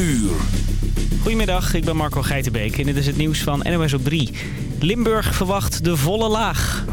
uur. Goedemiddag, ik ben Marco Geitenbeek en dit is het nieuws van NOS op 3. Limburg verwacht de volle laag.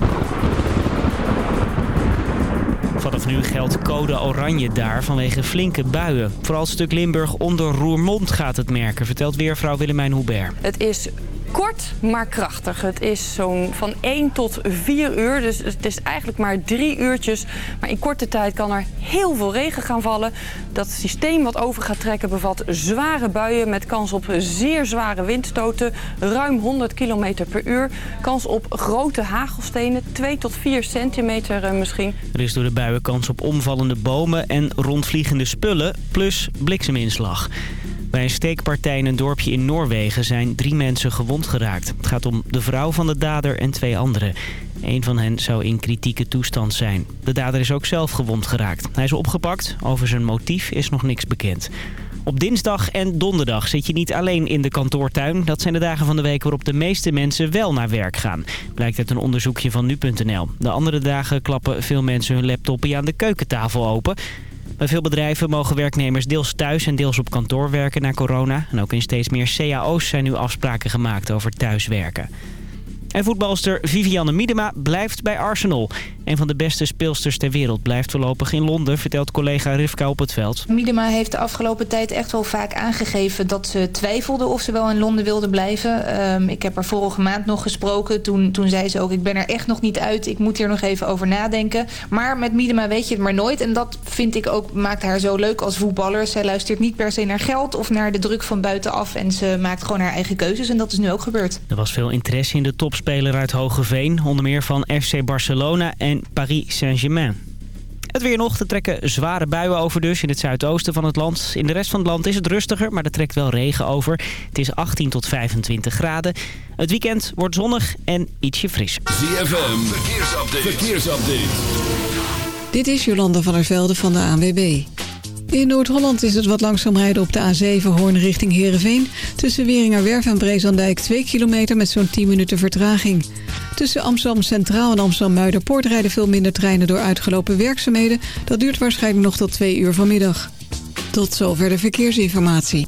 Vanaf nu geldt code oranje daar vanwege flinke buien. Vooral het stuk Limburg onder Roermond gaat het merken, vertelt weervrouw Willemijn Hubert. Het is kort, maar krachtig. Het is zo'n van 1 tot 4 uur, dus het is eigenlijk maar drie uurtjes. Maar in korte tijd kan er heel veel regen gaan vallen. Dat systeem wat over gaat trekken bevat zware buien... met kans op zeer zware windstoten, ruim 100 km per uur. Kans op grote hagelstenen, 2 tot 4 centimeter eh, misschien. Er is door de buien kans op omvallende bomen en rondvliegende spullen, plus blikseminslag. Bij een steekpartij in een dorpje in Noorwegen zijn drie mensen gewond geraakt. Het gaat om de vrouw van de dader en twee anderen. Een van hen zou in kritieke toestand zijn. De dader is ook zelf gewond geraakt. Hij is opgepakt. Over zijn motief is nog niks bekend. Op dinsdag en donderdag zit je niet alleen in de kantoortuin. Dat zijn de dagen van de week waarop de meeste mensen wel naar werk gaan. Blijkt uit een onderzoekje van nu.nl. De andere dagen klappen veel mensen hun laptopje aan de keukentafel open. Bij veel bedrijven mogen werknemers deels thuis en deels op kantoor werken na corona. En ook in steeds meer cao's zijn nu afspraken gemaakt over thuiswerken. En voetbalster Vivianne Miedema blijft bij Arsenal. Een van de beste speelsters ter wereld blijft voorlopig in Londen, vertelt collega Rivka op het veld. Miedema heeft de afgelopen tijd echt wel vaak aangegeven dat ze twijfelde of ze wel in Londen wilde blijven. Um, ik heb haar vorige maand nog gesproken. Toen, toen zei ze ook, ik ben er echt nog niet uit. Ik moet hier nog even over nadenken. Maar met Miedema weet je het maar nooit. En dat vind ik ook, maakt haar zo leuk als voetballer. Zij luistert niet per se naar geld of naar de druk van buitenaf. En ze maakt gewoon haar eigen keuzes. En dat is nu ook gebeurd. Er was veel interesse in de topspeler uit Hogeveen. Onder meer van FC Barcelona en Paris Saint-Germain. Het weer nog. Er trekken zware buien over dus in het zuidoosten van het land. In de rest van het land is het rustiger, maar er trekt wel regen over. Het is 18 tot 25 graden. Het weekend wordt zonnig en ietsje fris. ZFM, verkeersupdate. verkeersupdate. Dit is Jolanda van der Velde van de ANWB. In Noord-Holland is het wat langzaam rijden op de A7 Hoorn richting Heerenveen. Tussen Weringerwerf en Brezandijk 2 kilometer met zo'n 10 minuten vertraging. Tussen Amsterdam Centraal en Amsterdam Muiderpoort rijden veel minder treinen door uitgelopen werkzaamheden. Dat duurt waarschijnlijk nog tot 2 uur vanmiddag. Tot zover de verkeersinformatie.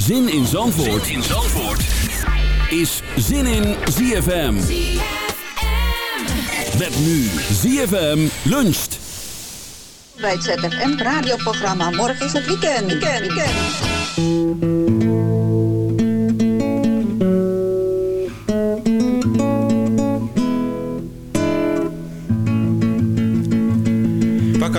Zin in Zandvoort, zin in Zandvoort. is Zin in ZFM. Met nu ZFM luncht. Bij het ZFM radioprogramma. Morgen is het weekend. weekend, weekend.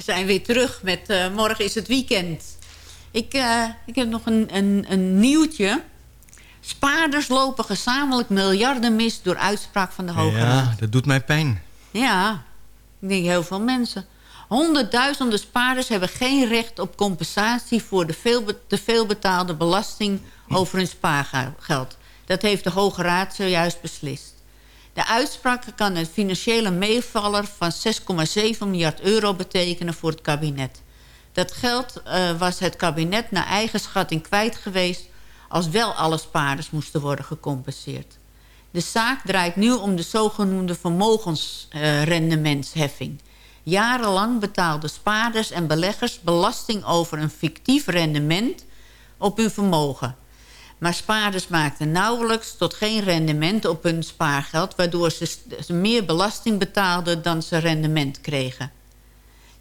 We zijn weer terug met uh, morgen is het weekend. Ik, uh, ik heb nog een, een, een nieuwtje. Spaarders lopen gezamenlijk miljarden mis door uitspraak van de Hoge ja, Raad. dat doet mij pijn. Ja, ik denk heel veel mensen. Honderdduizenden spaarders hebben geen recht op compensatie... voor de veel, te veel betaalde belasting over hun spaargeld. Dat heeft de Hoge Raad zojuist beslist. De uitspraak kan een financiële meevaller van 6,7 miljard euro betekenen voor het kabinet. Dat geld uh, was het kabinet naar eigen schatting kwijt geweest... als wel alle spaarders moesten worden gecompenseerd. De zaak draait nu om de zogenoemde vermogensrendementsheffing. Jarenlang betaalden spaarders en beleggers belasting over een fictief rendement op hun vermogen... Maar spaarders maakten nauwelijks tot geen rendement op hun spaargeld... waardoor ze, meer belasting betaalden dan ze rendement kregen.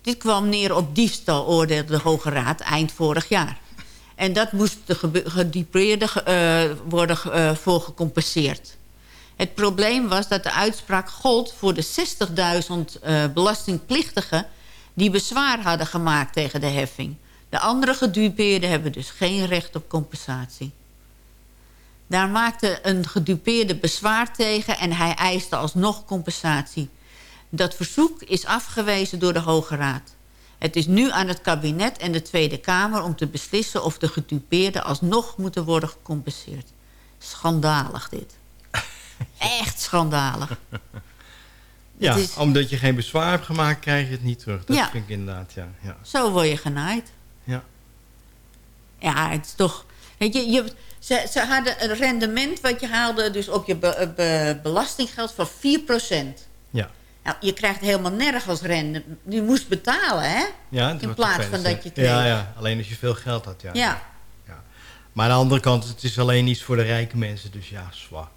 Dit kwam neer op diefstal, oordeelde de Hoge Raad eind vorig jaar. En dat moest de gedupeerden uh, worden uh, voor gecompenseerd. Het probleem was dat de uitspraak gold voor de 60.000 uh, belastingplichtigen... die bezwaar hadden gemaakt tegen de heffing. De andere gedupeerden hebben dus geen recht op compensatie. Daar maakte een gedupeerde bezwaar tegen en hij eiste alsnog compensatie. Dat verzoek is afgewezen door de Hoge Raad. Het is nu aan het kabinet en de Tweede Kamer om te beslissen... of de gedupeerden alsnog moeten worden gecompenseerd. Schandalig dit. Echt schandalig. Ja, is... omdat je geen bezwaar hebt gemaakt, krijg je het niet terug. Dat ja. vind ik inderdaad, ja. ja. Zo word je genaaid. Ja. Ja, het is toch... Weet je, je ze, ze hadden een rendement wat je haalde dus op je be, be, belastinggeld van 4%. Ja. Nou, je krijgt helemaal nergens rendement. Je moest betalen, hè? Ja, In plaats van dat je kreeg. Ja, ja, alleen als je veel geld had, ja. Ja. ja. Maar aan de andere kant, het is alleen iets voor de rijke mensen, dus ja, zwaar.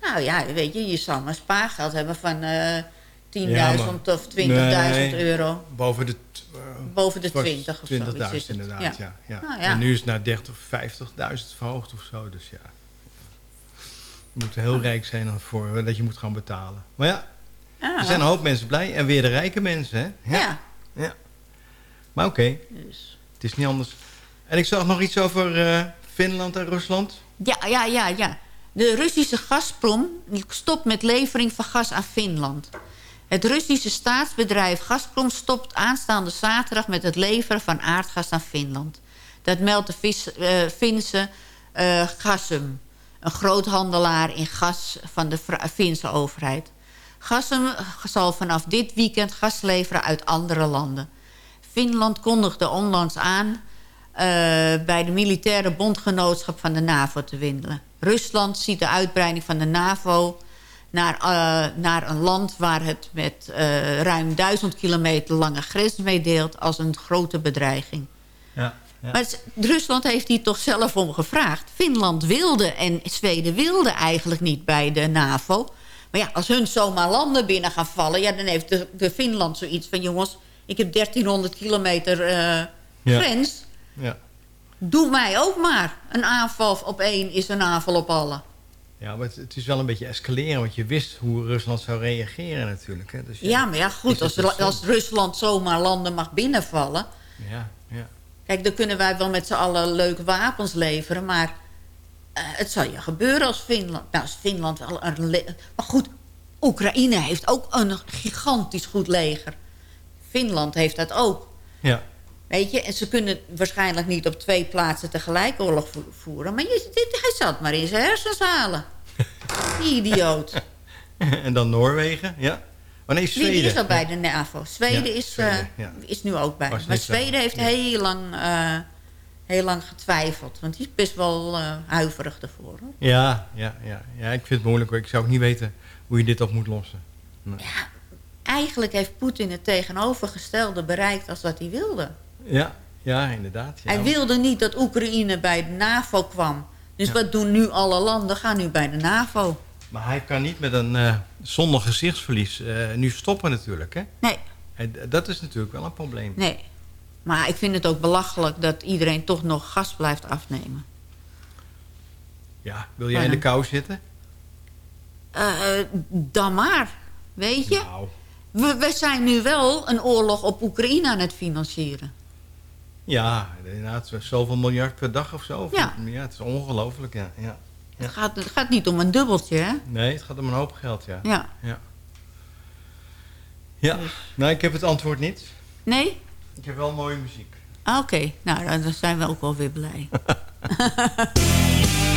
Nou ja, weet je, je zal maar spaargeld hebben van... Uh, 10.000 ja, of 20.000 nee, euro. Boven de, uh, boven de 20 of 20.000 inderdaad, ja. ja, ja. Nou, En nu is het naar 30 of 50.000 verhoogd of zo. Dus ja. Je moet heel rijk zijn voor dat je moet gaan betalen. Maar ja, er zijn een hoop mensen blij. En weer de rijke mensen, hè? Ja. ja. Maar oké, okay. dus. het is niet anders. En ik zag nog iets over uh, Finland en Rusland. Ja, ja, ja, ja. De Russische Gazprom stopt met levering van gas aan Finland. Het Russische staatsbedrijf Gazprom stopt aanstaande zaterdag... met het leveren van aardgas aan Finland. Dat meldt de uh, Finse uh, Gasum, een groothandelaar in gas van de Finse overheid. Gasum zal vanaf dit weekend gas leveren uit andere landen. Finland kondigde onlangs aan uh, bij de militaire bondgenootschap van de NAVO te windelen. Rusland ziet de uitbreiding van de NAVO naar, uh, naar een land waar het met uh, ruim duizend kilometer lange grens meedeelt als een grote bedreiging. Ja, ja. Maar Rusland heeft hier toch zelf om gevraagd. Finland wilde en Zweden wilde eigenlijk niet bij de NAVO. Maar ja, als hun zomaar landen binnen gaan vallen... Ja, dan heeft de, de Finland zoiets van... jongens, ik heb 1300 kilometer uh, ja. grens. Ja. Doe mij ook maar. Een aanval op één is een aanval op alle. Ja, maar het, het, is wel een beetje escaleren, want je wist hoe Rusland zou reageren natuurlijk. Hè? Dus ja, ja, maar ja, goed, als, als, als Rusland zomaar landen mag binnenvallen... Ja, ja. Kijk, dan kunnen wij wel met z'n allen leuke wapens leveren, maar... Uh, het zal je gebeuren als Finland... Nou, als Finland wel een... Maar goed, Oekraïne heeft ook een gigantisch goed leger. Finland heeft dat ook. Ja. Weet je, en ze kunnen waarschijnlijk niet op twee plaatsen tegelijk oorlog voeren. Maar je, hij zat maar in zijn hersens halen. Idioot. en dan Noorwegen, ja. Nee, Zweden. Is al bij de NAVO. Zweden, Ja, is, Zweden, eh, ja. is nu ook bij. Was Maar. Zweden heeft Ja. heel, lang, eh, heel lang getwijfeld. Want die is best wel eh, huiverig ervoor. Hoor. Ja, ja, ja, ja, ik vind het moeilijk. hoor. Ik zou ook niet weten hoe je dit op moet lossen. Nee. Eigenlijk heeft Poetin het tegenovergestelde bereikt als wat hij wilde. Ja, ja, inderdaad. Ja. Hij wilde niet dat Oekraïne bij de NAVO kwam. Dus wat doen nu alle landen? Gaan nu bij de NAVO. Maar hij kan niet met een eh zonder gezichtsverlies eh, nu stoppen natuurlijk. Hè? Nee. Dat is natuurlijk wel een probleem. Nee. Maar ik vind het ook belachelijk dat iedereen toch nog gas blijft afnemen. Ja, wil jij in de kou zitten? Eh, dan maar, weet je? Nou, We, we zijn nu wel een oorlog op Oekraïne aan het financieren. Ja, inderdaad, zoveel miljard per dag of zo. Ja. ja het is ongelooflijk, ja. ja. Het, gaat, het gaat niet om een dubbeltje, hè? Nee, het gaat om een hoop geld, ja. Ja. Ja, ja. nou, ik heb het antwoord niet. Nee? Ik heb wel mooie muziek. Ah, Oké, nou, dan dan zijn we ook wel weer blij.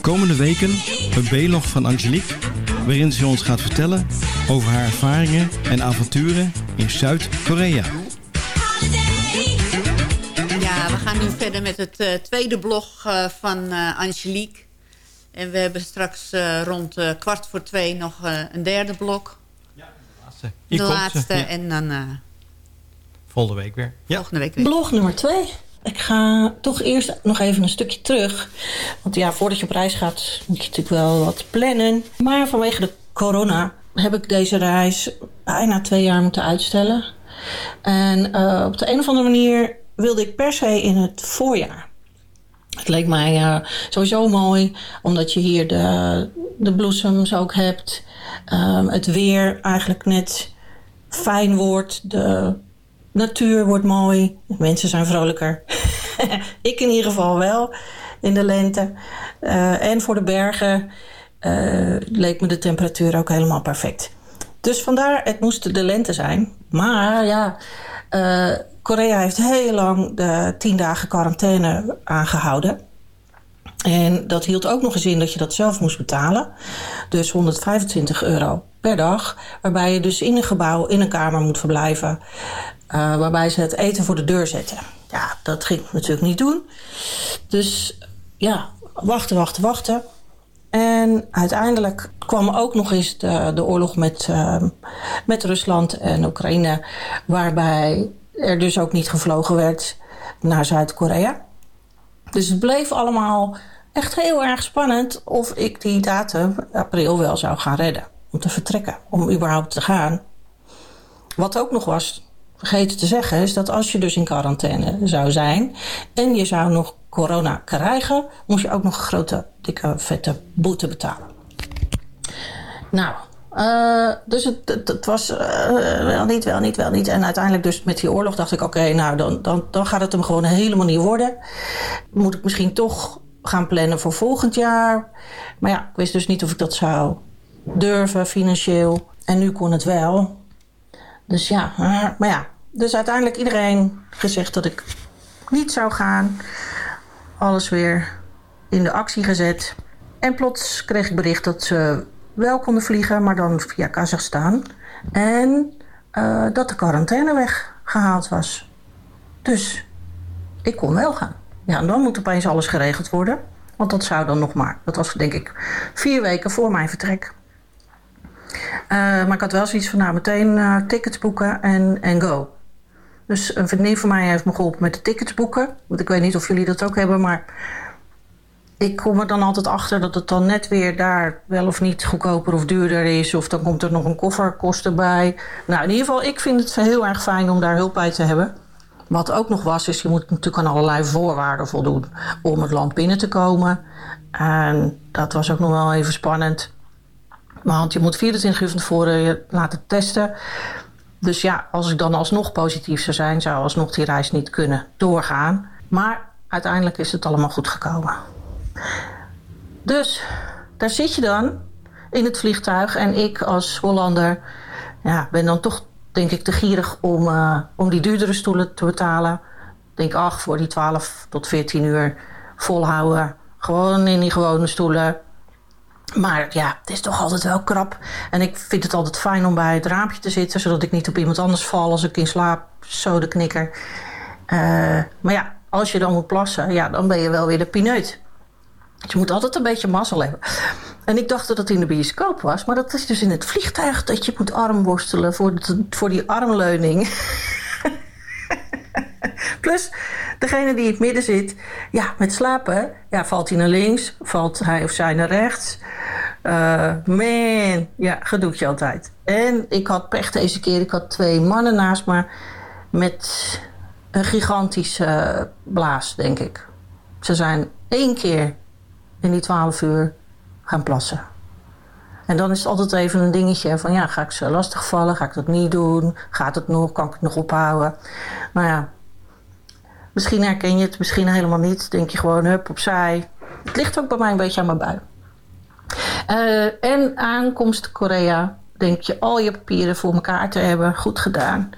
Komende weken een B-log van Angelique, waarin ze ons gaat vertellen over haar ervaringen en avonturen in Zuid-Korea. Ja, we gaan nu verder met het eh, tweede blog eh, van eh, Angelique. En we hebben straks rond kwart voor twee nog een derde blok. Hier de komt ze, laatste ja. en dan Volgende week weer. Ja. volgende week weer. Blog nummer twee. Ik ga toch eerst nog even een stukje terug. Want ja, voordat je op reis gaat, moet je natuurlijk wel wat plannen. Maar vanwege de corona heb ik deze reis bijna twee jaar moeten uitstellen. En eh, op de een of andere manier wilde ik per se in het voorjaar. Het leek mij eh, sowieso mooi, omdat je hier de, de bloesems ook hebt. Ehm, het weer eigenlijk net fijn wordt. De natuur wordt mooi. Mensen zijn vrolijker. ik in ieder geval wel in de lente. Eh, en voor de bergen eh, leek me de temperatuur ook helemaal perfect. Dus vandaar, het moest de lente zijn. Maar ja, eh, Korea heeft heel lang de 10 dagen quarantaine aangehouden. En dat hield ook nog eens in dat je dat zelf moest betalen. Dus 125 euro per dag. Waarbij je dus in een gebouw, in een kamer moet verblijven. Eh, waarbij ze het eten voor de deur zetten. Ja, dat ging ik natuurlijk niet doen. Dus ja, wachten, wachten, wachten. En uiteindelijk kwam ook nog eens de, de oorlog met, eh, met Rusland en Oekraïne. Waarbij er dus ook niet gevlogen werd naar Zuid-Korea. Dus het bleef allemaal echt heel erg spannend of ik die datum april wel zou gaan redden. Om te vertrekken, om überhaupt te gaan. Wat ook nog was, vergeten te zeggen, is dat als je dus in quarantaine zou zijn en je zou nog corona krijgen, moest je ook nog grote, dikke, vette boete betalen. Nou, eh, dus het, het, was eh, wel niet, wel niet, wel niet. En uiteindelijk dus met die oorlog dacht ik... oké, nou dan, dan, dan gaat het hem gewoon helemaal niet worden. Moet ik misschien toch gaan plannen voor volgend jaar. Maar ja, ik wist dus niet of ik dat zou durven financieel. En nu kon het wel. Dus ja, maar ja. Dus uiteindelijk iedereen gezegd dat ik niet zou gaan. Alles weer in de actie gezet. En plots kreeg ik bericht dat ze wel konden vliegen, maar dan via Kazachstan. En eh, dat de quarantaine weggehaald was. Dus ik kon wel gaan. Ja, en dan moet opeens alles geregeld worden. Want dat zou dan nog maar, dat was denk ik vier weken voor mijn vertrek. Eh, maar ik had wel zoiets van, nou meteen eh, tickets boeken en, en go. Dus een vriendin van mij heeft me geholpen met de tickets boeken. Want ik weet niet of jullie dat ook hebben, maar ik kom er dan altijd achter dat het dan net weer daar wel of niet goedkoper of duurder is. Of dan komt er nog een kofferkosten bij. Nou, in ieder geval, ik vind het heel erg fijn om daar hulp bij te hebben. Wat ook nog was, is je moet natuurlijk aan allerlei voorwaarden voldoen om het land binnen te komen. En dat was ook nog wel even spannend. Want je moet 24 uur van tevoren je laten testen. Dus ja, als ik dan alsnog positief zou zijn, zou alsnog die reis niet kunnen doorgaan. Maar uiteindelijk is het allemaal goed gekomen. Dus daar zit je dan in het vliegtuig. En ik als Hollander ja, ben dan toch, denk ik, te gierig om, eh, om die duurdere stoelen te betalen. Denk, ach, voor die 12 tot 14 uur volhouden. Gewoon in die gewone stoelen. Maar ja, het is toch altijd wel krap. En ik vind het altijd fijn om bij het raampje te zitten... zodat ik niet op iemand anders val als ik in slaap zo de knikker. Eh, maar ja, als je dan moet plassen, ja, dan ben je wel weer de pineut. Dus je moet altijd een beetje mazzel hebben. En ik dacht dat het in de bioscoop was, maar dat is dus in het vliegtuig dat je moet armworstelen voor, de, voor die armleuning. Plus, degene die in het midden zit, ja, met slapen, ja, valt hij naar links, valt hij of zij naar rechts. Eh, man, ja, gedoetje altijd. En ik had pech deze keer, ik had twee mannen naast me met een gigantische blaas, denk ik. Ze zijn één keer in die twaalf uur gaan plassen. En dan is het altijd even een dingetje van ja, ga ik ze lastigvallen? Ga ik dat niet doen? Gaat het nog? Kan ik het nog ophouden? Nou ja, misschien herken je het, misschien helemaal niet. Denk je gewoon, hup, opzij. Het ligt ook bij mij een beetje aan mijn bui. Uh, en aankomst Korea, denk je al je papieren voor elkaar te hebben. Goed gedaan.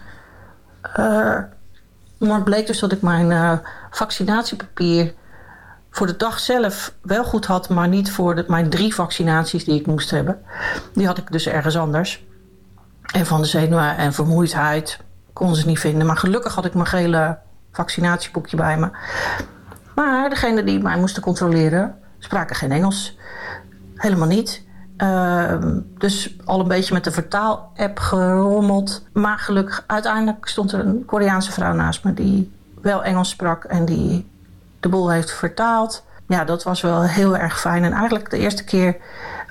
Uh, Maar het bleek dus dat ik mijn uh, vaccinatiepapier voor de dag zelf wel goed had, maar niet voor de, mijn drie vaccinaties die ik moest hebben. Die had ik dus ergens anders. En van de zenuwen en vermoeidheid konden ze niet vinden. Maar gelukkig had ik mijn gele vaccinatieboekje bij me. Maar degene die mij moesten controleren spraken geen Engels. Helemaal niet. Uh, dus al een beetje met de vertaal-app gerommeld. Maar gelukkig, uiteindelijk stond er een Koreaanse vrouw naast me die wel Engels sprak en die de boel heeft vertaald. Ja, dat was wel heel erg fijn. En eigenlijk de eerste keer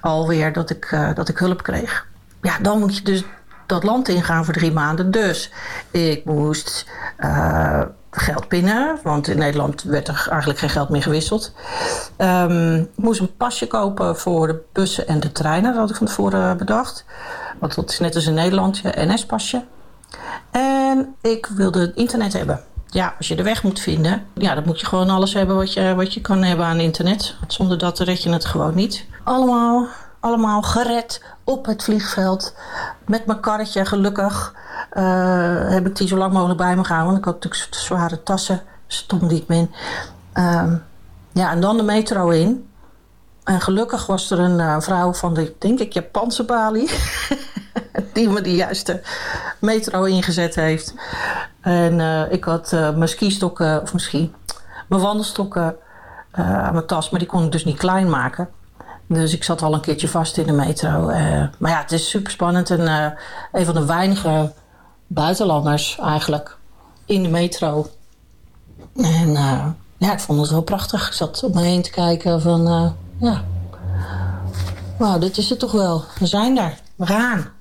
alweer dat ik, uh, dat ik hulp kreeg. Ja, dan moet je dus dat land ingaan voor drie maanden. Dus ik moest uh, geld pinnen, want in Nederland werd er eigenlijk geen geld meer gewisseld. Um, ik moest een pasje kopen voor de bussen en de treinen, dat had ik van tevoren bedacht. Want dat is net als in Nederland, je NS-pasje. En ik wilde internet hebben. Ja, als je de weg moet vinden, ja, dan moet je gewoon alles hebben wat je, wat je kan hebben aan internet. Zonder dat red je het gewoon niet. Allemaal allemaal gered op het vliegveld. Met mijn karretje, gelukkig. Uh, heb ik die zo lang mogelijk bij me gehouden. Want ik had natuurlijk zware tassen. Stond niet meer. Uh, ja, en dan de metro in. En gelukkig was er een uh, vrouw van de, denk ik, Japanse balie. die me de juiste metro ingezet heeft. En uh, ik had mijn skistokken, of misschien mijn wandelstokken aan mijn tas. Maar die kon ik dus niet klein maken. Dus ik zat al een keertje vast in de metro. Uh, maar ja, het is super spannend. En uh, een van de weinige buitenlanders eigenlijk in de metro. En uh, ja, ik vond het wel prachtig. Ik zat om me heen te kijken van... ja, wauw, dit is het toch wel. We zijn daar. We gaan.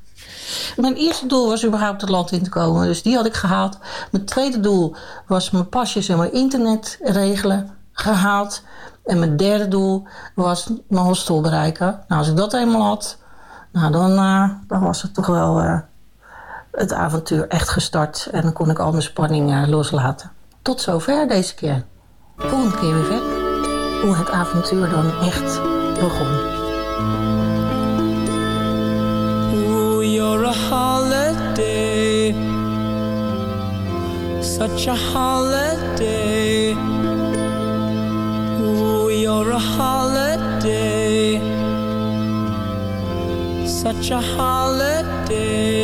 Mijn eerste doel was überhaupt het land in te komen. Dus die had ik gehaald. Mijn tweede doel was mijn pasjes en mijn internet regelen. Gehaald. En mijn derde doel was mijn hostel bereiken. Nou, als ik dat eenmaal had, nou, dan, uh, dan was het toch wel uh, het avontuur echt gestart. En dan kon ik al mijn spanning uh, loslaten. Tot zover deze keer. Volgende keer weer verder. Hoe het avontuur dan echt begon. You're a holiday. Such a holiday. Holiday, such a holiday.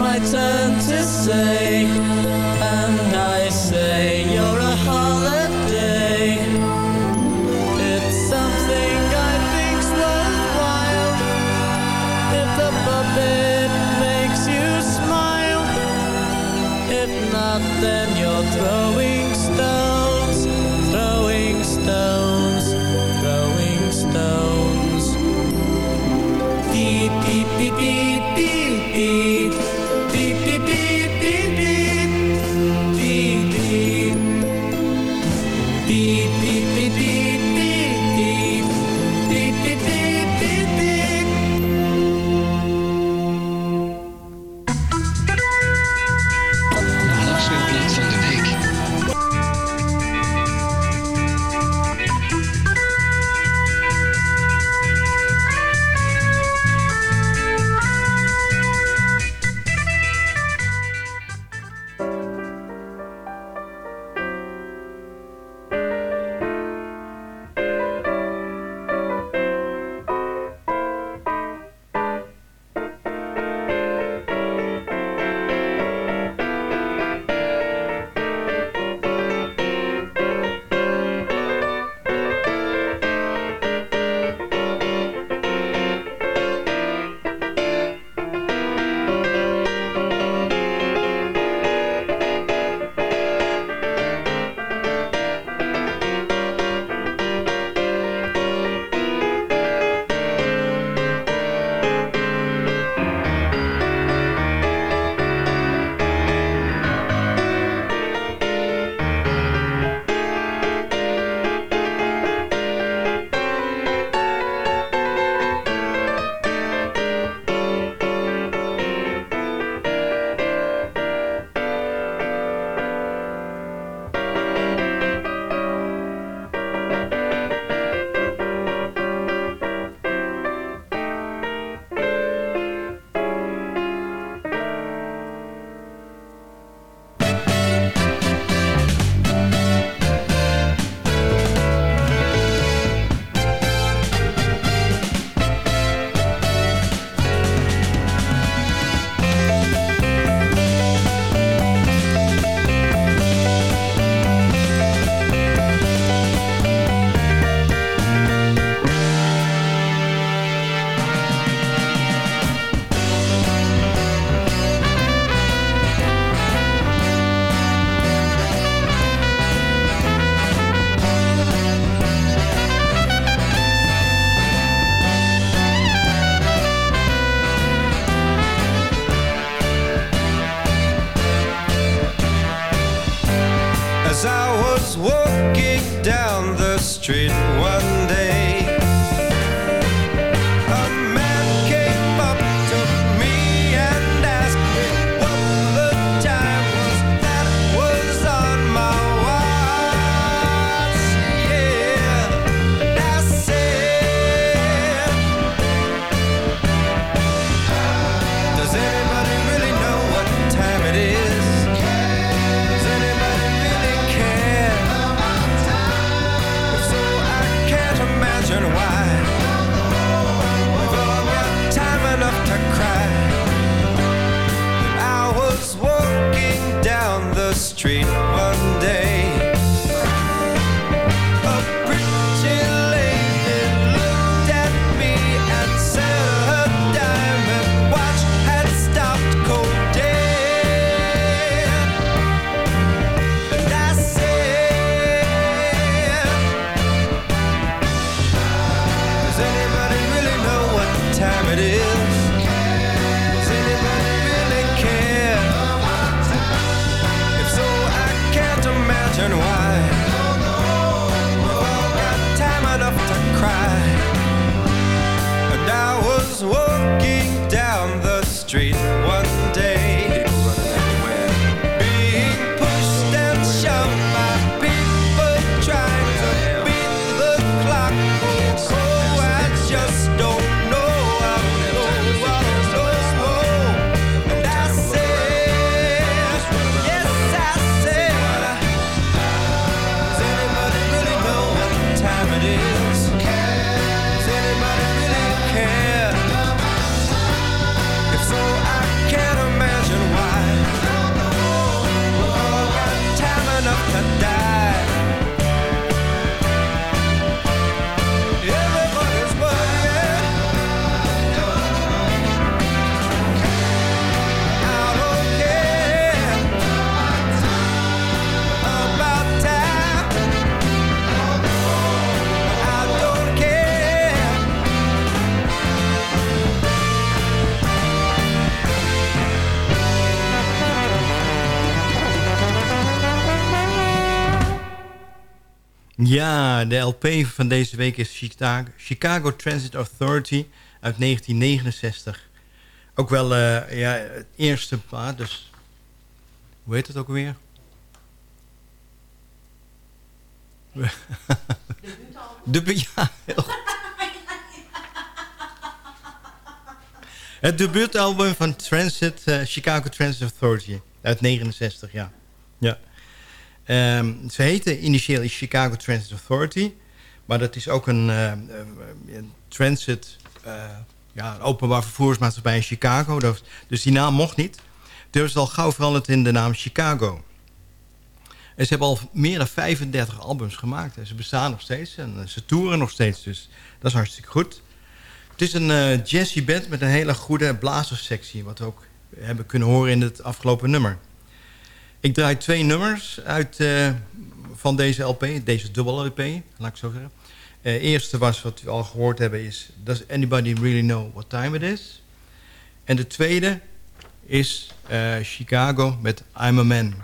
my turn to say. Street Ja, de LP van deze week is Chicago, Chicago Transit Authority uit 1969. Ook wel eh, ja, het eerste plaat, dus... Hoe heet het ook weer? De bu- ja. Het debuutalbum van Transit, eh, Chicago Transit Authority uit 69, ja. ja. Ehm, ze heette initieel Chicago Transit Authority. Maar dat is ook een, eh, eh, een transit, eh, ja, openbaar vervoersmaatschappij in Chicago. Dus die naam mocht niet. Dus al gauw veranderd in de naam Chicago. En ze hebben al meer dan 35 albums gemaakt. En ze bestaan nog steeds. En eh, ze toeren nog steeds. Dus dat is hartstikke goed. Het is een eh jazzy band met een hele goede blazerssectie. Wat we ook hebben kunnen horen in het afgelopen nummer. Ik draai twee nummers uit eh, van deze LP. Deze dubbel LP, laat ik zo zeggen. Eh eerste was wat we al gehoord hebben is... Does anybody really know what time it is? En de tweede is eh, Chicago met I'm a Man.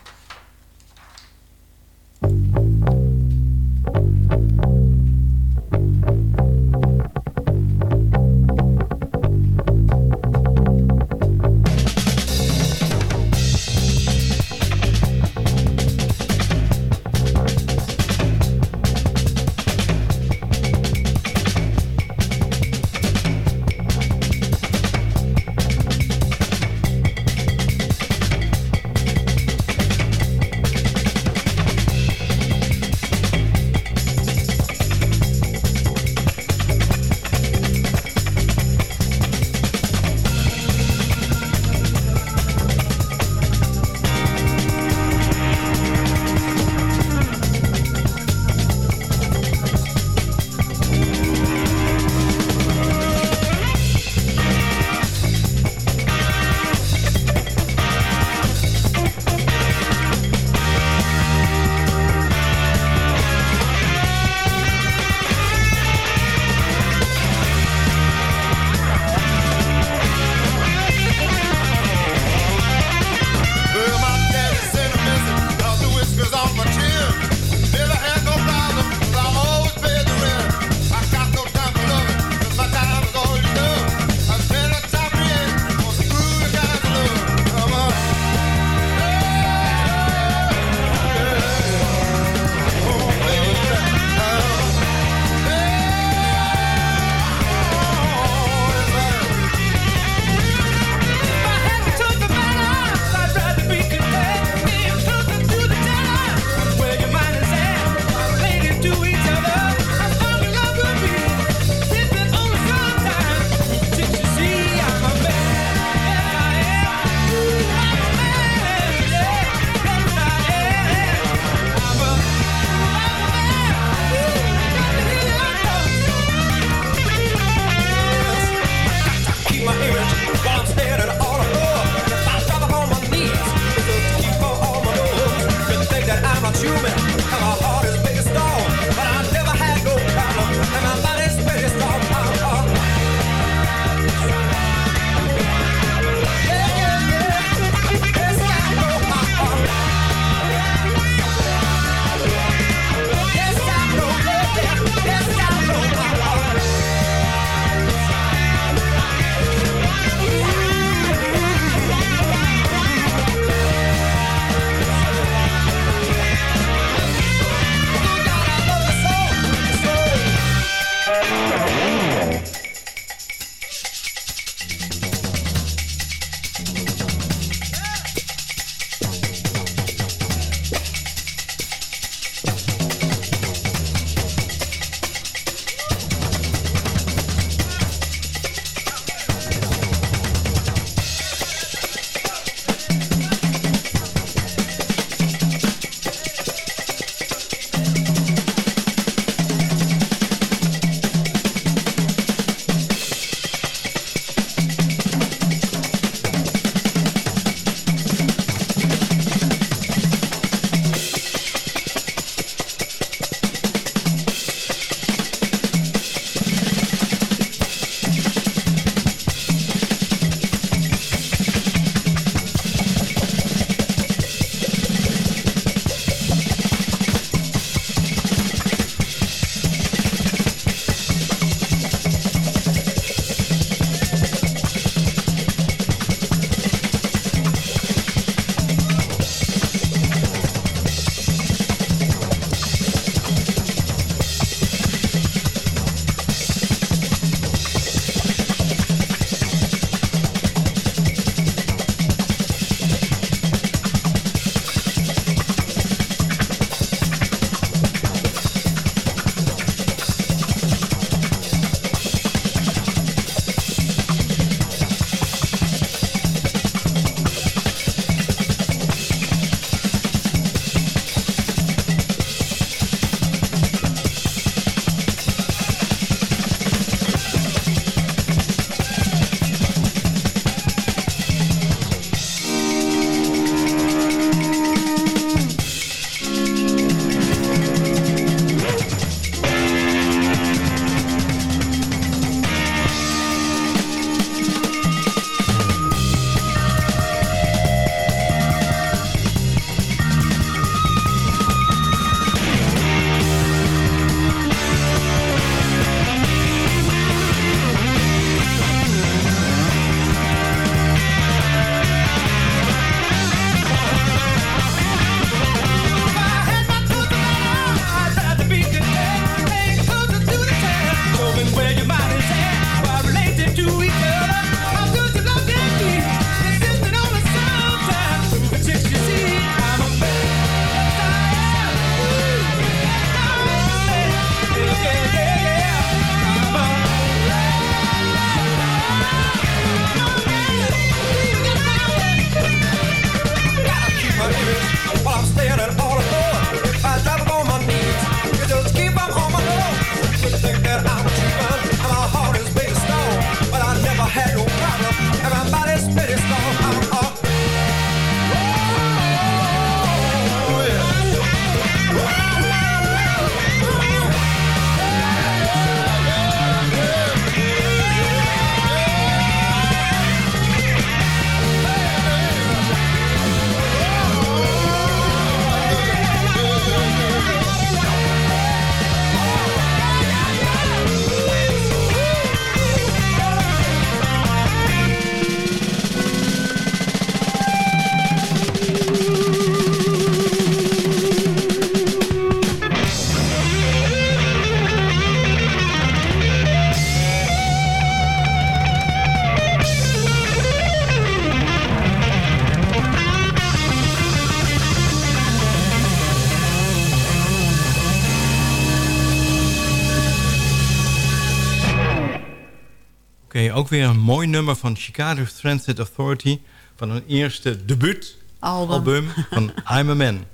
Ook weer een mooi nummer van Chicago Transit Authority... van hun eerste debuut Album. album van I'm a Man.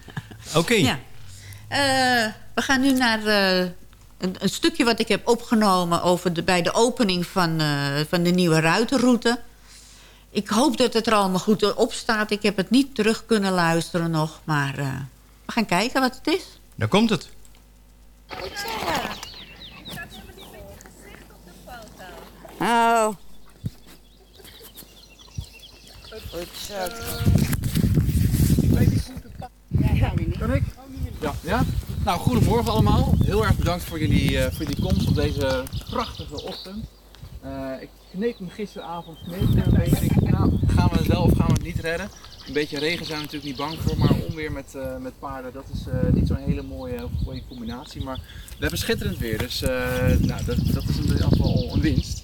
Oké, Ja. Eh, we gaan nu naar eh, een, een stukje wat ik heb opgenomen... Over de, bij de opening van, eh, van de nieuwe ruitenroute. Ik hoop dat het er allemaal goed op staat. Ik heb het niet terug kunnen luisteren nog. Maar eh, we gaan kijken wat het is. daar komt het. Oh. Kan ik? Ja. ja? Nou, goedemorgen allemaal. Heel erg bedankt voor jullie, eh, voor jullie komst op deze prachtige ochtend. Eh, ik kneep me gisteravond kneep me een beetje. Ik, nou, gaan we het wel of gaan we het niet redden? Een beetje regen zijn we natuurlijk niet bang voor, maar onweer met, eh, met paarden, dat is niet zo'n hele mooie, mooie combinatie. Maar we hebben schitterend weer, dus nou, dat, dat is in ieder geval een winst.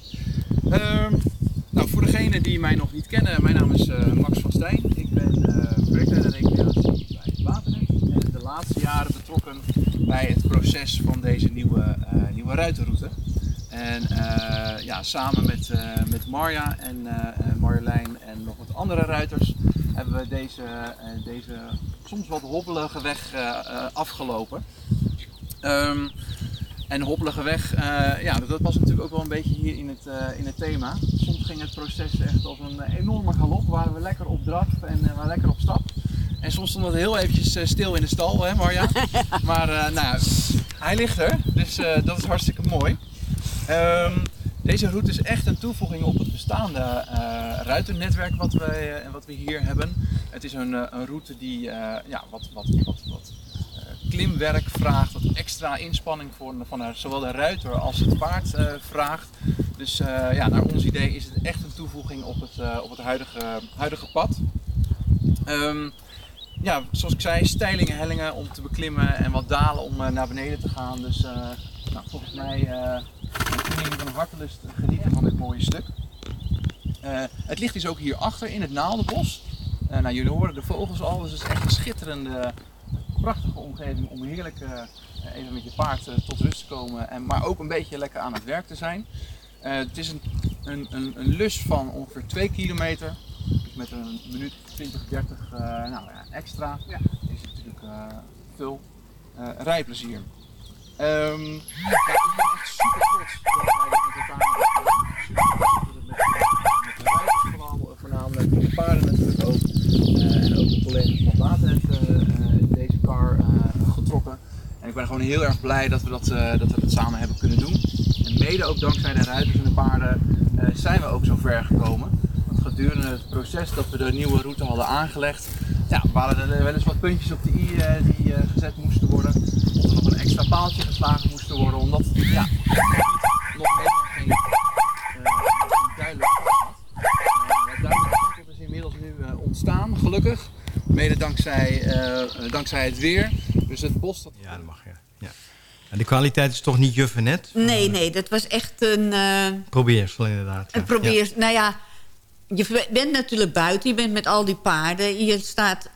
Ehm, nou, voor degenen die mij nog niet kennen, mijn naam is eh, Max van Stijn. Ik ben eh projectleider recreatie bij Waternet en de laatste jaren betrokken bij het proces van deze nieuwe, eh, nieuwe ruitenroute. En ja, samen met, met Marja en Marjolein en nog wat andere ruiters hebben we deze, deze soms wat hobbelige weg afgelopen. Ehm, en hobbelige weg, eh, ja, dat was natuurlijk ook wel een beetje hier in het, eh, in het thema. Soms ging het proces echt als een enorme galop, waren we lekker op draf en eh, waren lekker op stap. En soms stond het heel eventjes eh, stil in de stal, hè Marja? Maar eh, nou hij ligt er, dus eh, dat is hartstikke mooi. Ehm, deze route is echt een toevoeging op het bestaande eh ruitennetwerk wat we, eh, wat we hier hebben. Het is een, eh, een route die eh, ja, wat, wat, wat, wat eh, klimwerk vraagt, wat extra inspanning voor, van de- zowel de ruiter als het paard eh, vraagt. Dus eh, ja, naar ons idee is het echt een toevoeging op het, eh, op het huidige, huidige pad. Ehm, ja, zoals ik zei, steilingen, hellingen om te beklimmen en wat dalen om naar beneden te gaan. Dus nou, volgens mij kunnen jullie van hartelust genieten van dit mooie stuk. Het ligt dus ook hierachter in het Naaldenbos. Nou, jullie horen de vogels al, dus het is echt een schitterende, prachtige omgeving om heerlijk eh, even met je paard eh, tot rust te komen. En, maar ook een beetje lekker aan het werk te zijn. Eh, het is een, een, een, een lus van ongeveer 2 kilometer. Dus met een minuut 20, 30 eh, nou, ja, extra is het natuurlijk veel rijplezier. Ehm, ja, ik ben echt super trots dat wij dit met elkaar hebben gedaan. Met, met de rijders voornamelijk, met de paarden natuurlijk ook. Eh, ook de collega's van Waternet eh, eh, deze car getrokken. En ik ben gewoon heel erg blij dat we dat, dat we dat samen hebben kunnen doen. En mede ook dankzij de ruiters en de paarden zijn we ook zo ver gekomen. Want gedurende het proces dat we de nieuwe route hadden aangelegd, ja, waren er wel eens wat puntjes op de i die gezet moesten worden. Of er nog een extra paaltje geslagen moesten worden, omdat ja, het gebied nog helemaal geen, eh, geen duidelijk pad had. Eh, het duidelijke pad is inmiddels nu eh, ontstaan, gelukkig. Mede dankzij, eh, dankzij het weer. Dus het bos dat... Ja, dat mag ja. ja. En de kwaliteit is toch niet juffen net? Nee, nee, dat was echt een... eh, Probeersel inderdaad. ja. En probeer, nou ja, je bent natuurlijk buiten, je bent met al die paarden. Je staat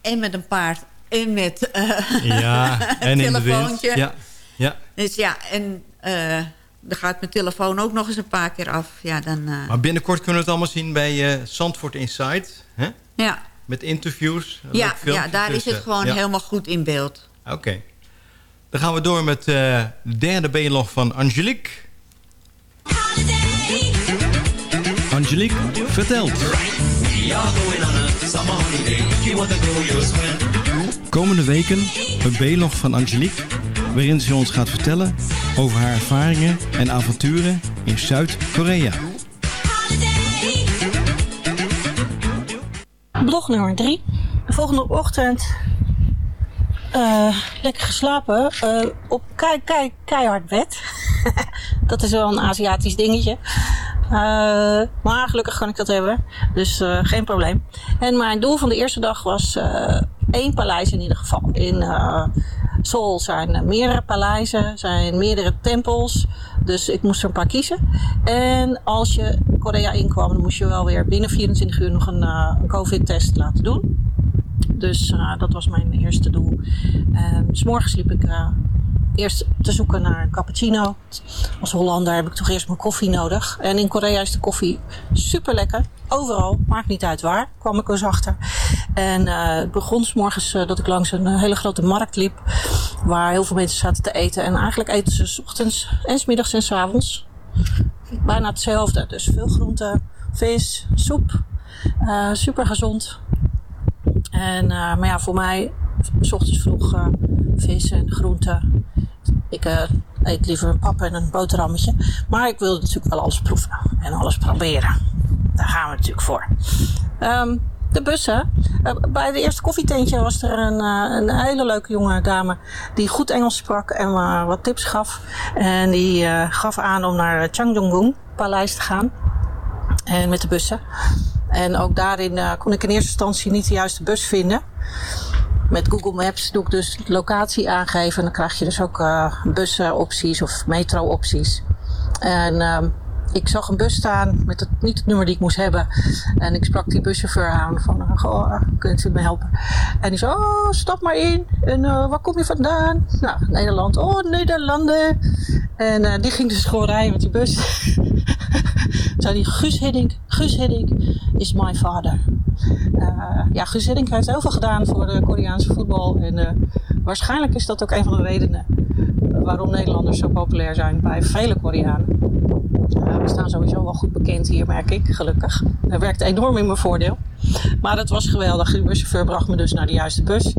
en met een paard en met eh, Ja, en een in de wind. telefoontje. Ja, ja. Dus ja, en eh dan gaat mijn telefoon ook nog eens een paar keer af. Ja, dan, eh, Maar binnenkort kunnen we het allemaal zien bij eh Zandvoort Insight. Hè? ja, Met interviews. ja, ja, daar Dus, is het eh, gewoon ja. helemaal goed in beeld. Oké. Dan gaan we door met eh, de derde B-log van Angelique. Angelique vertelt. Komende weken een B-log van Angelique... waarin ze ons gaat vertellen over haar ervaringen en avonturen in Zuid-Korea. Blog nummer drie. De volgende ochtend eh, lekker geslapen. eh, op kei, kei, keihard bed. dat is wel een Aziatisch dingetje. Eh, maar gelukkig kan ik dat hebben. Dus eh, geen probleem. En mijn doel van de eerste dag was eh, één paleis in ieder geval. In Seoul zijn er meerdere paleizen, zijn meerdere tempels. Dus ik moest er een paar kiezen. En als je Korea inkwam, dan moest je wel weer binnen 24 uur nog een, een COVID-test laten doen. Dus dat was mijn eerste doel. En s morgens liep ik eerst te zoeken naar een cappuccino. Als Hollander heb ik toch eerst mijn koffie nodig. En in Korea is de koffie super lekker. Overal, maakt niet uit waar, kwam ik eens achter. En eh, het begon 's morgens uh, dat ik langs een hele grote markt liep. Waar heel veel mensen zaten te eten. En eigenlijk eten ze 's ochtends en 's middags en 's avonds. Bijna hetzelfde. Dus veel groenten, vis, soep. Super gezond. En, maar ja, voor mij, s ochtends vroeg vis en groenten. Ik uh, eet liever een pap en een boterhammetje. Maar ik wil natuurlijk wel alles proeven en alles proberen. Daar gaan we natuurlijk voor. Um, de bussen. Uh, bij het eerste koffietentje was er een, uh, een, hele leuke jonge dame die goed Engels sprak en wat tips gaf. En die gaf aan om naar Changjonggung Paleis te gaan. En met de bussen. En ook daarin kon ik in eerste instantie niet de juiste bus vinden. Met Google Maps doe ik dus locatie aangeven. En dan krijg je dus ook uh, bussenopties of metro-opties. En uh, ik zag een bus staan met het, niet het nummer die ik moest hebben. En ik sprak die buschauffeur aan van, uh, goh, kunt u me helpen? En die zei, oh, stap maar in. En uh, waar kom je vandaan? Nou, Nederland. Oh, Nederlanden. En die ging dus gewoon rijden met die bus. zei die, Guus Hiddink, Guus Hiddink is my father. Ja, Guus Hiddink heeft heel veel gedaan voor de Koreaanse voetbal. En waarschijnlijk is dat ook een van de redenen waarom Nederlanders zo populair zijn bij vele Koreanen. We staan sowieso wel goed bekend hier, merk ik, gelukkig. Dat werkt enorm in mijn voordeel. Maar het was geweldig. De buschauffeur bracht me dus naar de juiste bus.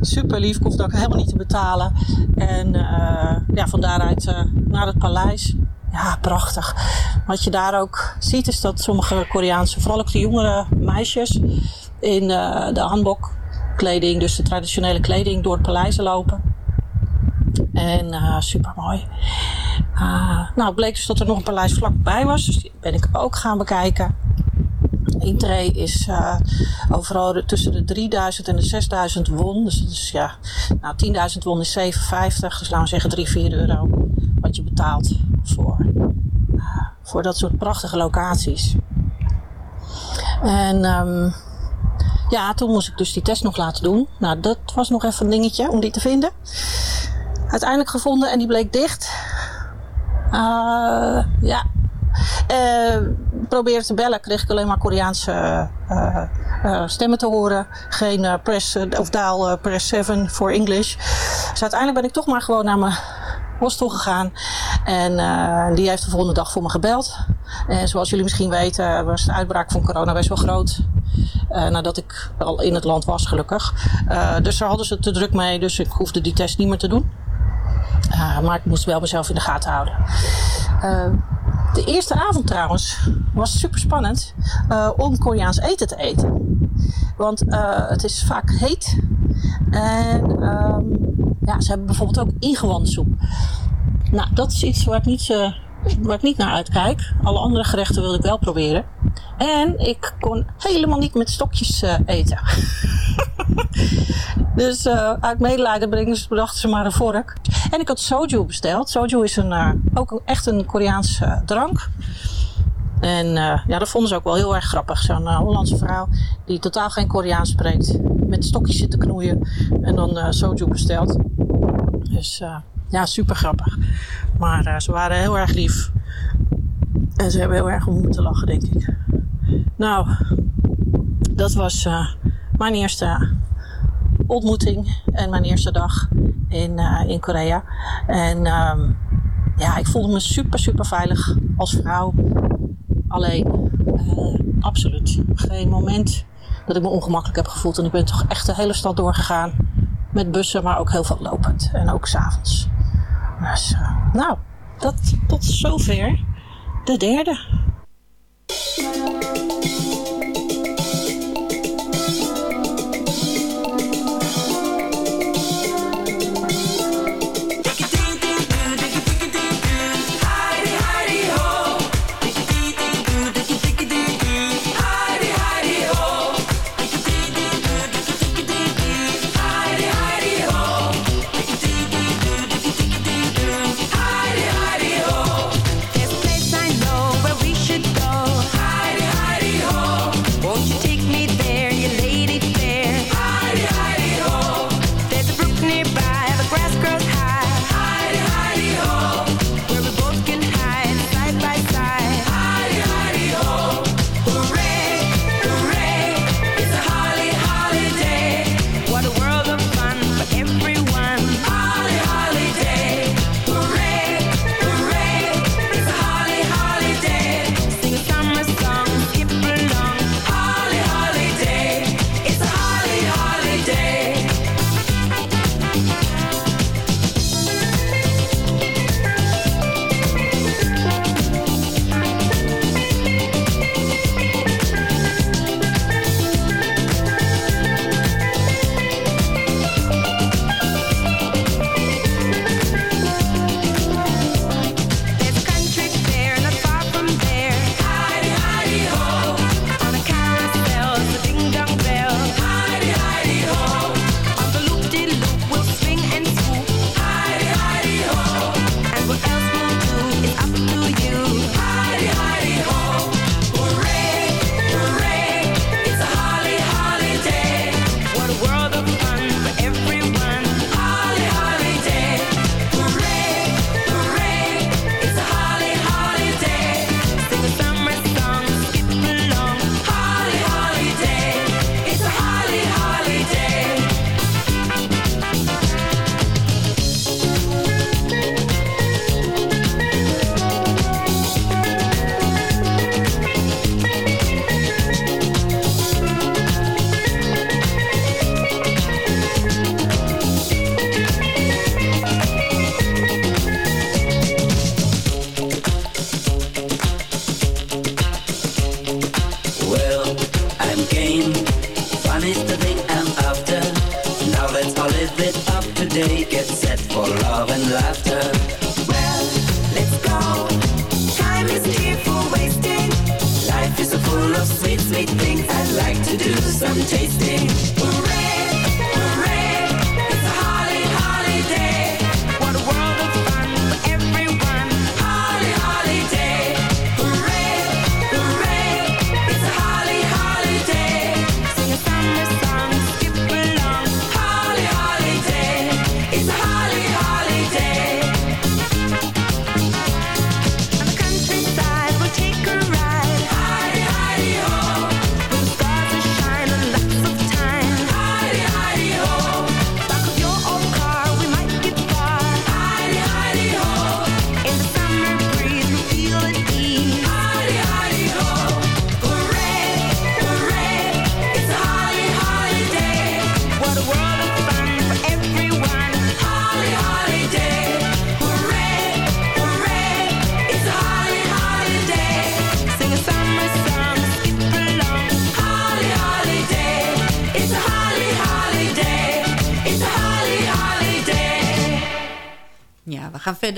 Super lief, ik hoefde ook helemaal niet te betalen. En ja, van daaruit naar het paleis. Ja, prachtig. Wat je daar ook ziet is dat sommige Koreaanse, vooral ook de jongere meisjes, in uh, de hanbok kleding, dus de traditionele kleding, door het paleis lopen. En uh, super mooi. Uh, nou, het bleek dus dat er nog een paleis vlakbij was, dus die ben ik ook gaan bekijken. Intree is uh, overal tussen de 3000 en de 6000 won. Dus ja, nou 10.000 won is 7,50. Dus laten we zeggen 3, 4 euro wat je betaalt voor, voor dat soort prachtige locaties. En um, ja, toen moest ik dus die test nog laten doen. Nou, dat was nog even een dingetje om die te vinden. Uiteindelijk gevonden en die bleek dicht. Uh, ja. Uh, probeerde te bellen, kreeg ik alleen maar Koreaanse uh, stemmen te horen. Geen press of dial press 7 voor English. Dus uiteindelijk ben ik toch maar gewoon naar mijn hostel gegaan. En die heeft de volgende dag voor me gebeld. En zoals jullie misschien weten was de uitbraak van corona best wel groot. Nadat ik al in het land was, gelukkig. Dus daar hadden ze te druk mee, dus ik hoefde die test niet meer te doen. Maar ik moest wel mezelf in de gaten houden. de eerste avond trouwens was super spannend om Koreaans eten te eten. Want het is vaak heet. En um, ja, ze hebben bijvoorbeeld ook ingewandensoep. Nou, dat is iets waar ik niet, uh, waar ik niet naar uitkijk. Alle andere gerechten wilde ik wel proberen. En ik kon helemaal niet met stokjes uh, eten. dus uh, uit medelijden brengen ze, brachten ze maar een vork. En ik had soju besteld. Soju is een, ook een, echt een Koreaanse drank. En ja, dat vonden ze ook wel heel erg grappig. Zo'n Hollandse vrouw die totaal geen Koreaans spreekt. Met stokjes zit te knoeien. En dan soju bestelt. Dus ja, super grappig. Maar ze waren heel erg lief. En ze hebben heel erg om moeten lachen, denk ik. Nou, dat was mijn eerste ontmoeting. En mijn eerste dag in, in Korea. En um, ja, ik voelde me super, super veilig als vrouw. Alleen, absoluut geen moment dat ik me ongemakkelijk heb gevoeld. En ik ben toch echt de hele stad doorgegaan. Met bussen, maar ook heel veel lopend. En ook s'avonds. Uh, nou, dat tot zover de derde.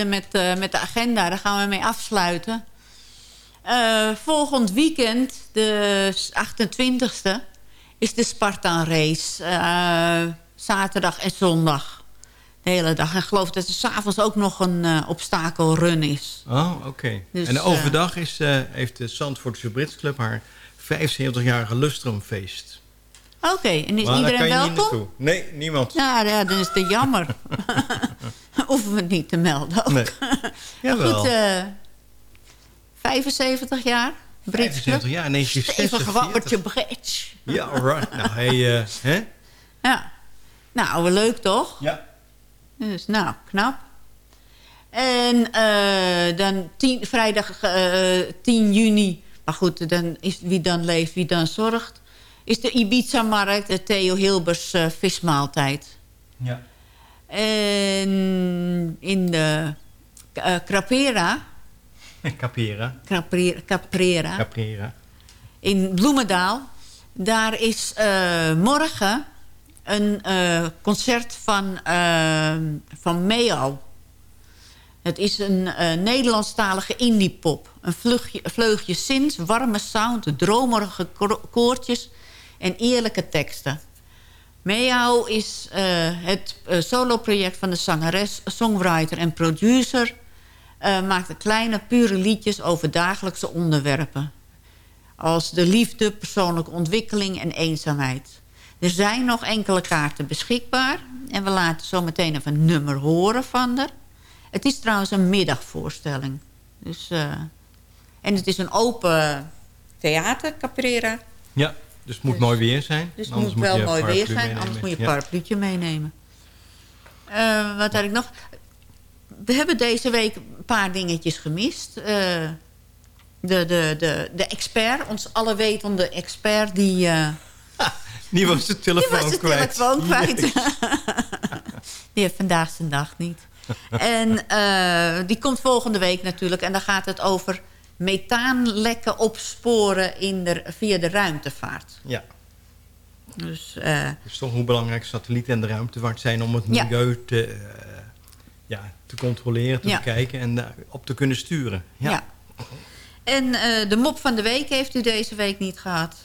Verder met, eh, met de agenda. Daar gaan we mee afsluiten. Eh, volgend weekend, de 28e, is de Spartan Race. Eh, zaterdag en zondag. De hele dag. En ik geloof dat er s'avonds ook nog een obstakelrun is. Oh, oké. Dus, en overdag is, heeft de Zandvoortse Brits Club haar 75-jarige lustrumfeest. Oké, en is Maar iedereen niet welkom? naartoe. Nee, niemand. Ja, ja, dan is het jammer. Hoeven we het niet te melden ook. Nee. Jawel. goed, eh 75 jaar. Brits 75 jaar, Stevig 1946. wappertje Brits. Ja, alright. Nou, hij, eh, hè? Ja. Nou, wel leuk toch? Ja. Dus nou, knap. En eh, dan tien, vrijdag eh 10 juni, maar goed, dan is wie dan leeft, wie dan zorgt... is de Ibiza-markt, de Theo Hilbers eh, vismaaltijd. Ja. En in de eh, Crapera, Capera. Crapera, Caprera, Caprera. in Bloemendaal... daar is eh, morgen een concert van, van Meo. Het is een Nederlandstalige indiepop. Een vleugje, vleugje warme sound, dromerige ko- koortjes en eerlijke teksten. Meow is eh, het eh, soloproject van de zangeres, songwriter en producer. Eh, maakt kleine, pure liedjes over dagelijkse onderwerpen. Als de liefde, persoonlijke ontwikkeling en eenzaamheid. Er zijn nog enkele kaarten beschikbaar. En we laten zo meteen even een nummer horen van haar. Het is trouwens een middagvoorstelling. Dus, en het is een open theater, Caprera. Ja, dus het moet mooi weer zijn. Dus het moet wel mooi weer zijn, meenemen. anders moet je een Ja. parapluutje meenemen. Eh, wat had ik nog? We hebben deze week een paar dingetjes gemist. Eh, de, de, de, de expert, ons allewetende expert, die... eh, Die was de telefoon die was de kwijt. telefoon kwijt. die heeft vandaag zijn dag niet. En die komt volgende week natuurlijk. En dan gaat het over methaanlekken opsporen in de, via de ruimtevaart. Ja. Dus, eh, Dus toch hoe belangrijk satellieten en de ruimtevaart zijn om het Ja. milieu te, eh, ja, te controleren, te Ja. bekijken en eh, op te kunnen sturen. Ja. Ja. En de mop van de week heeft u deze week niet gehad.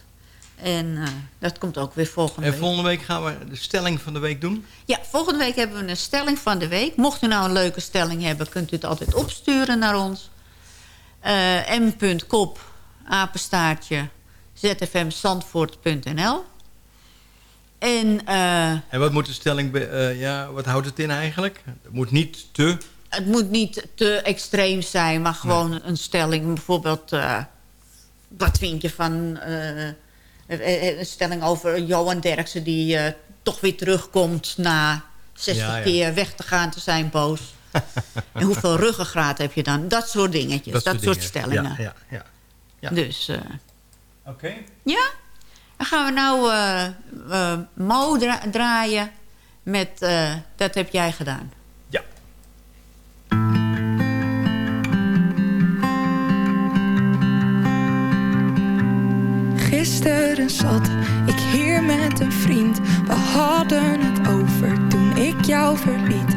En dat komt ook weer volgende En week. volgende week gaan we de stelling van de week doen. Ja, volgende week hebben we een stelling van de week. Mocht u nou een leuke stelling hebben, kunt u het altijd opsturen naar ons. Eh m.kop, apenstaartje, zfmzandvoort.nl. En eh, En wat moet de stelling, eh, ja, wat houdt het in eigenlijk? Het moet niet te... het moet niet te extreem zijn, maar gewoon een stelling. Bijvoorbeeld, wat vind je van een stelling over Johan Derksen... die toch weer terugkomt na 60 Ja, ja. keer weg te gaan te zijn boos. En hoeveel ruggengraat heb je dan? Dat soort dingetjes, dat, soort, dingen. stellingen. Ja, ja, ja. ja. Dus, eh, Oké. ja. Dan gaan we nou eh eh, Mo dra- draaien met eh, Dat heb jij gedaan. Gisteren zat ik hier met een vriend. We hadden het over toen ik jou verliet.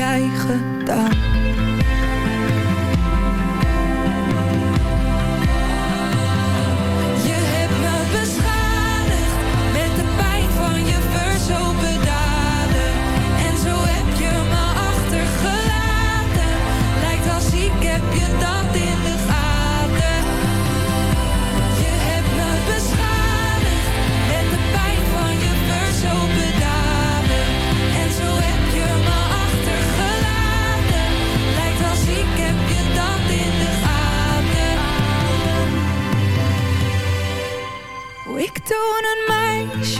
jij gedaan.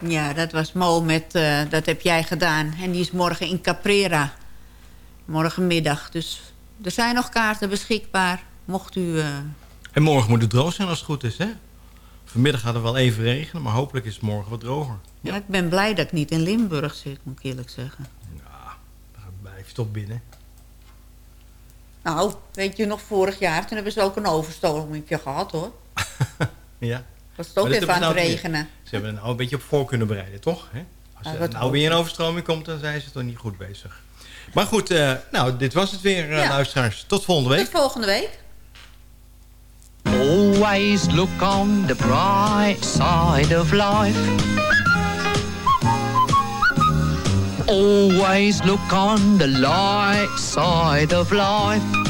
Ja, dat was Mo met eh, Dat heb jij gedaan. En die is morgen in Caprera. Morgenmiddag. Dus er zijn nog kaarten beschikbaar. Mocht u... eh, En morgen moet het droog zijn als het goed is, hè? Vanmiddag gaat het wel even regenen, maar hopelijk is het morgen wat droger. ja. ik ben blij dat ik niet in Limburg zit, moet ik eerlijk zeggen. Blijf je toch binnen. Nou, weet je nog, vorig jaar, toen hebben ze ook een overstromingje gehad, hoor. Ja. Was het ook Maar even aan het ze nou- regenen. Ze hebben er nou een beetje op voor kunnen bereiden, toch? Hè? Als er nou goed. weer een overstroming komt, dan zijn ze toch niet goed bezig. Maar goed, eh, nou, dit was het weer, eh, Ja. luisteraars. Tot volgende week. Tot volgende week. Always look on the bright side of life. Always look on the light side of life.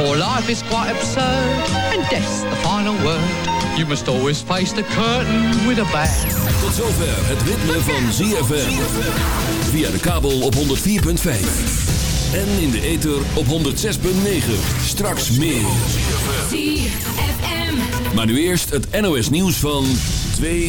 For life is quite absurd, and death's the final word. You must always face the curtain with a bang. Tot zover het ritme van ZFM. Via de kabel op 104.5. En in de ether op 106.9. Straks meer. ZFM. Maar nu eerst het NOS nieuws van 2